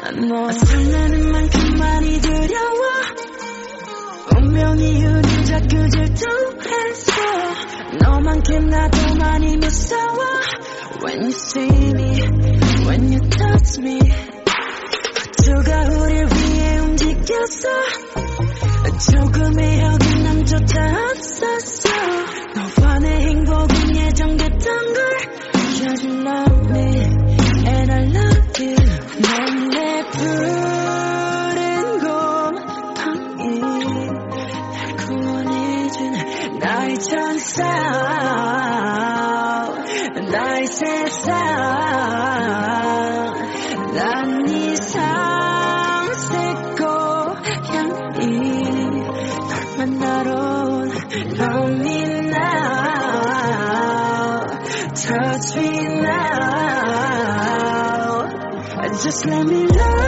난 너. 설레는 만큼 많이 두려워. 운명이 우리 자꾸 질투했어. 너만큼 나도 많이 무서워. When you see me, when you touch me. 두가 우릴 위해 움직였어. 조금의 여기. Touch me now Just let me love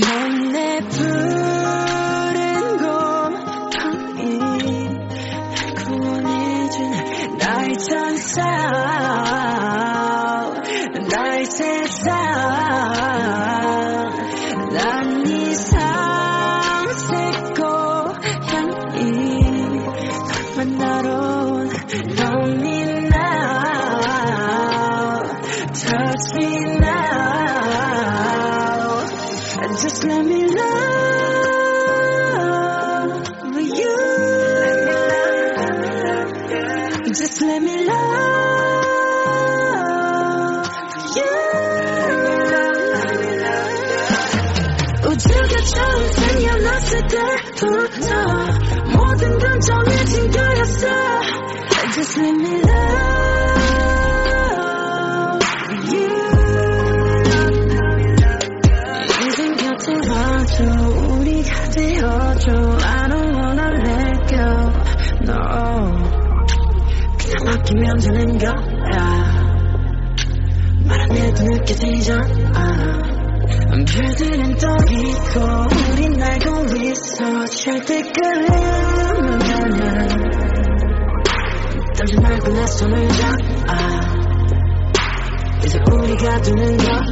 넌내 Touch me now. Just let me love you. Just let me love you. 우주 겨처럼 생겨났을 때부터 모든 건 정해진 Just let me love. 줘 우리가 되어줘 I don't wanna let go No 그냥 바뀌면 되는 거야 말 안 해도 느껴지잖아 별들은 떠있고 우린 날고 있어 절대 끌리면 나는 떨지 말고 내 손을 잡아 이제 우리가 두는 거야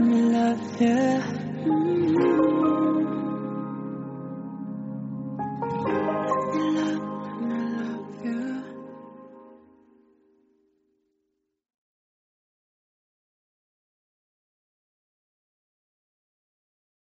love you.